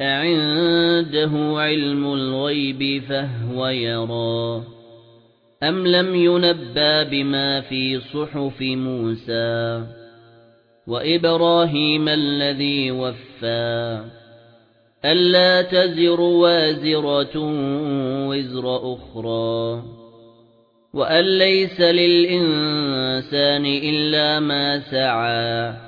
أَعِندَهُ عِلْمُ الْغَيْبِ فَهُوَ يَرَى أَمْ لَمْ يُنَبَّأْ بِمَا فِي صُحُفِ مُوسَى وَإِبْرَاهِيمَ الَّذِي وَفَّى أَلَّا تَزِرُ وَازِرَةٌ وِزْرَ أُخْرَى وَأَن لَّيْسَ لِلْإِنسَانِ إِلَّا مَا سَعَى